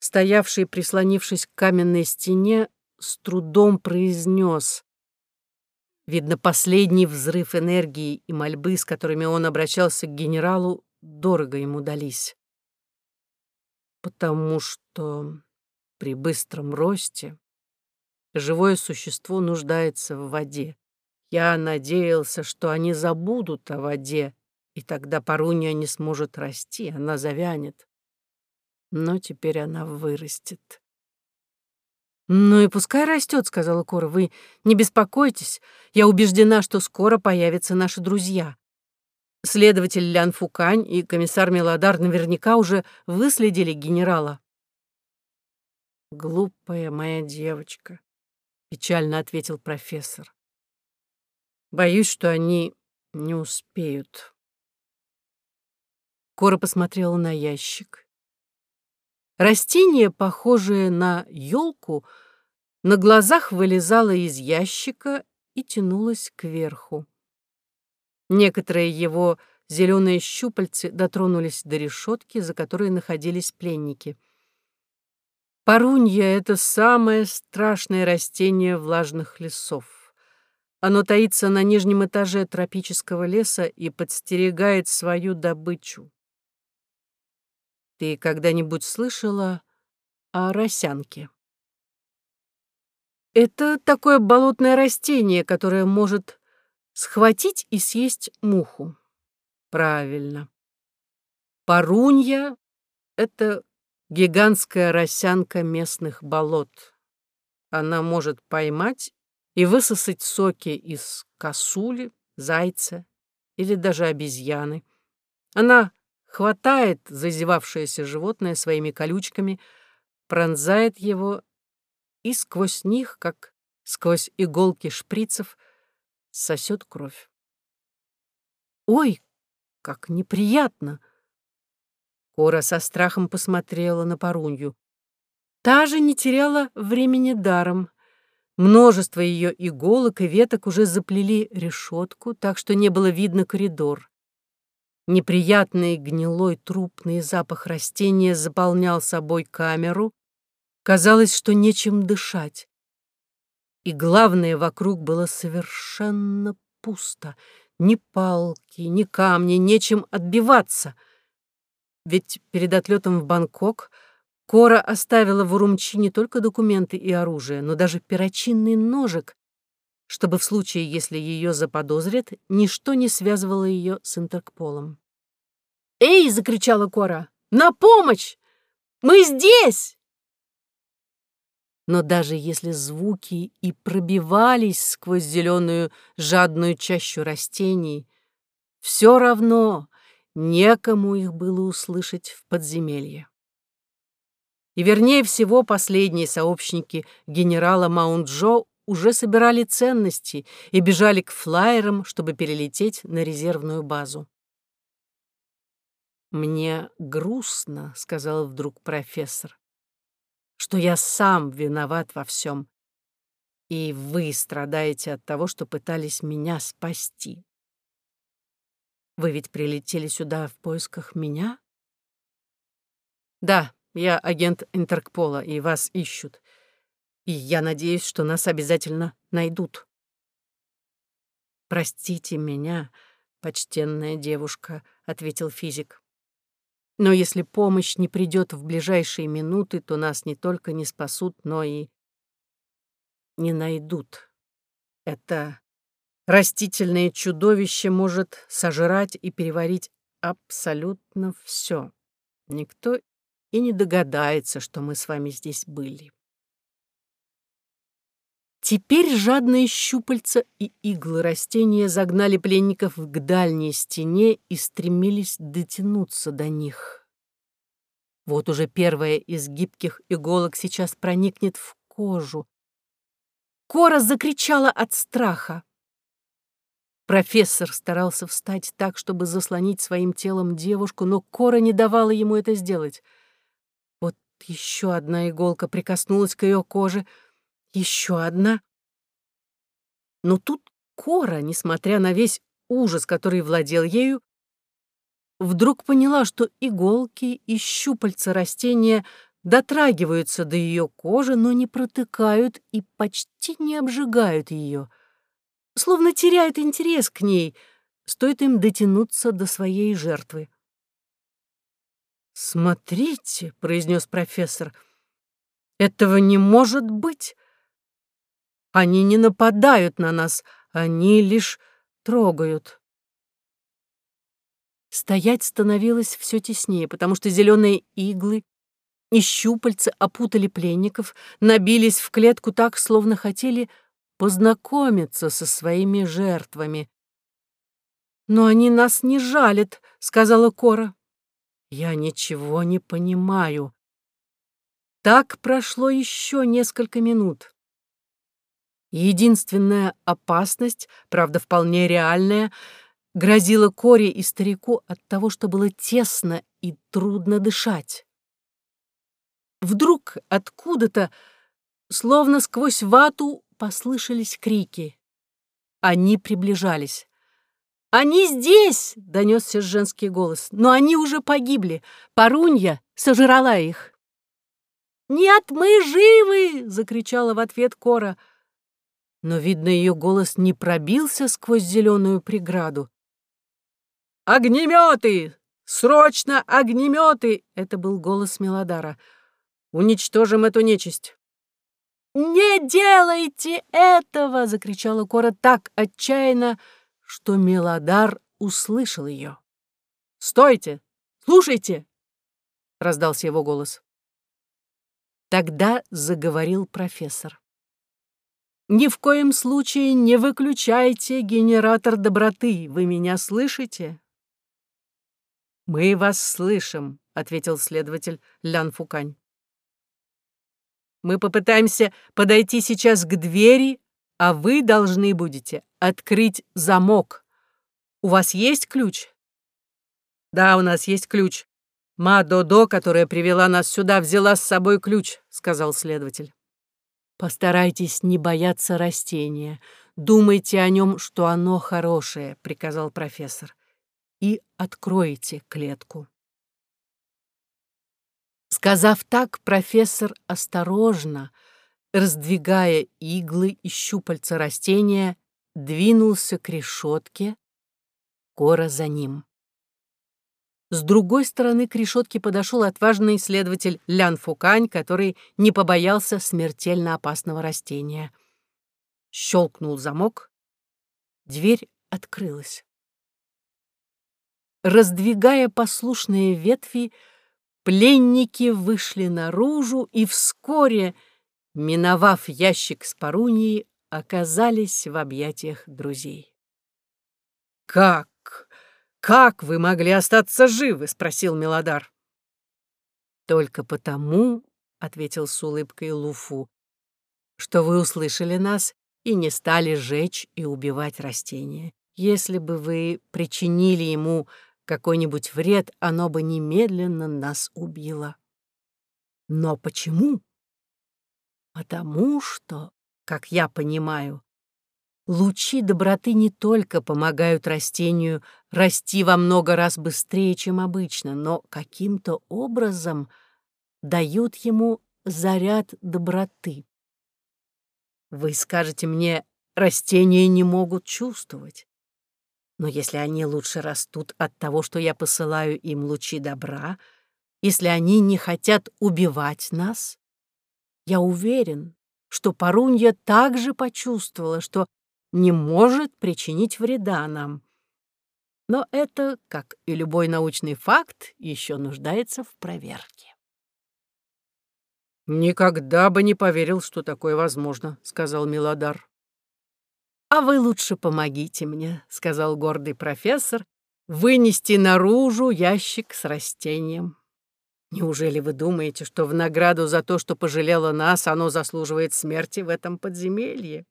стоявший, прислонившись к каменной стене, с трудом произнес. Видно, последний взрыв энергии и мольбы, с которыми он обращался к генералу, дорого ему дались. Потому что при быстром росте живое существо нуждается в воде. Я надеялся, что они забудут о воде, и тогда Паруния не сможет расти, она завянет но теперь она вырастет. «Ну и пускай растет», — сказала Кора. «Вы не беспокойтесь. Я убеждена, что скоро появятся наши друзья. Следователь Лян Фукань и комиссар Мелодар наверняка уже выследили генерала». «Глупая моя девочка», — печально ответил профессор. «Боюсь, что они не успеют». Кора посмотрела на ящик. Растение, похожее на елку, на глазах вылезало из ящика и тянулось кверху. Некоторые его зеленые щупальцы дотронулись до решетки, за которой находились пленники. Парунья — это самое страшное растение влажных лесов. Оно таится на нижнем этаже тропического леса и подстерегает свою добычу. Ты когда-нибудь слышала о росянке? Это такое болотное растение, которое может схватить и съесть муху. Правильно. Парунья — это гигантская росянка местных болот. Она может поймать и высосать соки из косули, зайца или даже обезьяны. Она хватает зазевавшееся животное своими колючками, пронзает его и сквозь них, как сквозь иголки шприцев, сосет кровь. «Ой, как неприятно!» Кора со страхом посмотрела на Парунью. Та же не теряла времени даром. Множество ее иголок и веток уже заплели решетку, так что не было видно коридор. Неприятный гнилой трупный запах растения заполнял собой камеру. Казалось, что нечем дышать. И главное, вокруг было совершенно пусто. Ни палки, ни камни, нечем отбиваться. Ведь перед отлетом в Бангкок — Кора оставила в Урумчи не только документы и оружие, но даже перочинный ножик, чтобы в случае, если ее заподозрят, ничто не связывало ее с Интерполом. «Эй!» — закричала Кора. «На помощь! Мы здесь!» Но даже если звуки и пробивались сквозь зеленую жадную чащу растений, все равно некому их было услышать в подземелье. И вернее всего последние сообщники генерала Маунт-Джо уже собирали ценности и бежали к флайерам, чтобы перелететь на резервную базу. «Мне грустно», — сказал вдруг профессор, «что я сам виноват во всем, и вы страдаете от того, что пытались меня спасти. Вы ведь прилетели сюда в поисках меня?» «Да», я агент Интерпола, и вас ищут. И я надеюсь, что нас обязательно найдут. «Простите меня, почтенная девушка», — ответил физик. «Но если помощь не придет в ближайшие минуты, то нас не только не спасут, но и не найдут. Это растительное чудовище может сожрать и переварить абсолютно все. Никто и не догадается, что мы с вами здесь были. Теперь жадные щупальца и иглы растения загнали пленников к дальней стене и стремились дотянуться до них. Вот уже первая из гибких иголок сейчас проникнет в кожу. Кора закричала от страха. Профессор старался встать так, чтобы заслонить своим телом девушку, но Кора не давала ему это сделать — еще одна иголка прикоснулась к ее коже. Еще одна. Но тут Кора, несмотря на весь ужас, который владел ею, вдруг поняла, что иголки и щупальца растения дотрагиваются до ее кожи, но не протыкают и почти не обжигают ее, словно теряют интерес к ней, стоит им дотянуться до своей жертвы. «Смотрите», — произнес профессор, — «этого не может быть. Они не нападают на нас, они лишь трогают». Стоять становилось все теснее, потому что зеленые иглы и щупальца опутали пленников, набились в клетку так, словно хотели познакомиться со своими жертвами. «Но они нас не жалят», — сказала Кора. Я ничего не понимаю. Так прошло еще несколько минут. Единственная опасность, правда, вполне реальная, грозила Коре и старику от того, что было тесно и трудно дышать. Вдруг откуда-то, словно сквозь вату, послышались крики. Они приближались. «Они здесь!» — донесся женский голос. «Но они уже погибли. Парунья сожрала их». «Нет, мы живы!» — закричала в ответ Кора. но, видно, ее голос не пробился сквозь зеленую преграду. «Огнеметы! Срочно огнеметы!» — это был голос Мелодара. «Уничтожим эту нечисть!» «Не делайте этого!» — закричала Кора так отчаянно, что Мелодар услышал ее. «Стойте! Слушайте!» — раздался его голос. Тогда заговорил профессор. «Ни в коем случае не выключайте генератор доброты. Вы меня слышите?» «Мы вас слышим», — ответил следователь Лян Фукань. «Мы попытаемся подойти сейчас к двери, а вы должны будете открыть замок. У вас есть ключ?» «Да, у нас есть ключ. Ма-Додо, которая привела нас сюда, взяла с собой ключ», — сказал следователь. «Постарайтесь не бояться растения. Думайте о нем, что оно хорошее», — приказал профессор. «И откройте клетку». Сказав так, профессор осторожно, раздвигая иглы и щупальца растения, двинулся к решетке, Кора за ним. С другой стороны к решетке подошел отважный исследователь Лян Фукань, который не побоялся смертельно опасного растения. Щелкнул замок, дверь открылась. Раздвигая послушные ветви, пленники вышли наружу и вскоре, миновав ящик с парунией, оказались в объятиях друзей. «Как? Как вы могли остаться живы?» — спросил Мелодар. «Только потому, — ответил с улыбкой Луфу, — что вы услышали нас и не стали жечь и убивать растения. Если бы вы причинили ему какой-нибудь вред, оно бы немедленно нас убило. Но почему? Потому что, как я понимаю, лучи доброты не только помогают растению расти во много раз быстрее, чем обычно, но каким-то образом дают ему заряд доброты. Вы скажете мне, растения не могут чувствовать. Но если они лучше растут от того, что я посылаю им лучи добра, если они не хотят убивать нас, я уверен, что Парунья также почувствовала, что не может причинить вреда нам. Но это, как и любой научный факт, еще нуждается в проверке. «Никогда бы не поверил, что такое возможно», — сказал Милодар. «А вы лучше помогите мне», — сказал гордый профессор, «вынести наружу ящик с растением. Неужели вы думаете, что в награду за то, что пожалело нас, оно заслуживает смерти в этом подземелье?»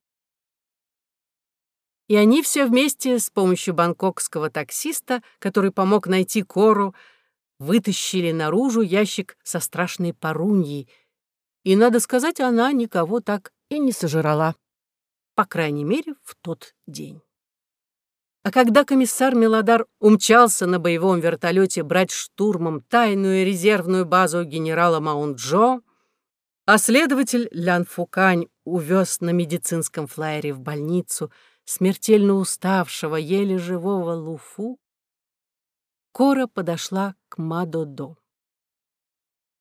И они все вместе с помощью бангкокского таксиста, который помог найти Кору, вытащили наружу ящик со страшной паруньей, и, надо сказать, она никого так и не сожрала по крайней мере, в тот день. А когда комиссар Мелодар умчался на боевом вертолете брать штурмом тайную резервную базу генерала Маунт-Джо, а следователь Лян Фукань увез на медицинском флайере в больницу смертельно уставшего, еле живого Луфу, Кора подошла к Мадодо.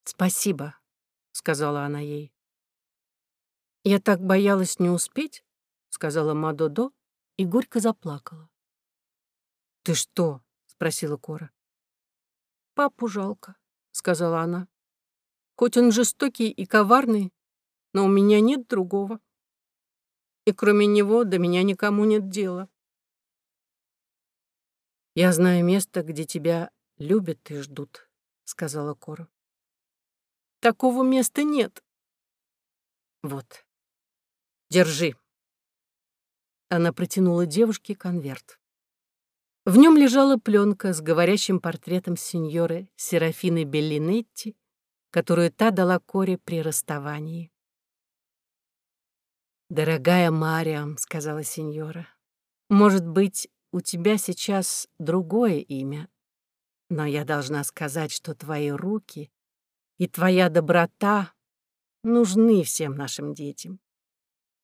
«Спасибо», — сказала она ей. «Я так боялась не успеть, — сказала Мадодо и горько заплакала. «Ты что?» — спросила Кора. «Папу жалко», — сказала она. «Хоть он жестокий и коварный, но у меня нет другого. И кроме него до меня никому нет дела». «Я знаю место, где тебя любят и ждут», — сказала Кора. «Такого места нет». «Вот, держи». Она протянула девушке конверт. В нем лежала пленка с говорящим портретом сеньоры Серафины Беллинетти, которую та дала Коре при расставании. «Дорогая Мариам», — сказала сеньора, — «может быть, у тебя сейчас другое имя, но я должна сказать, что твои руки и твоя доброта нужны всем нашим детям.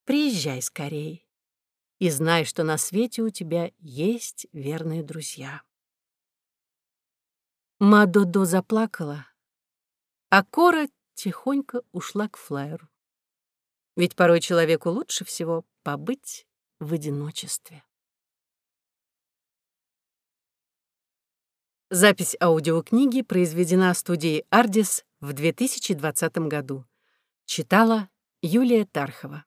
Приезжай скорей и знай, что на свете у тебя есть верные друзья. Мадодо заплакала, а Кора тихонько ушла к флайеру. Ведь порой человеку лучше всего побыть в одиночестве. Запись аудиокниги произведена студией «Ардис» в 2020 году. Читала Юлия Тархова.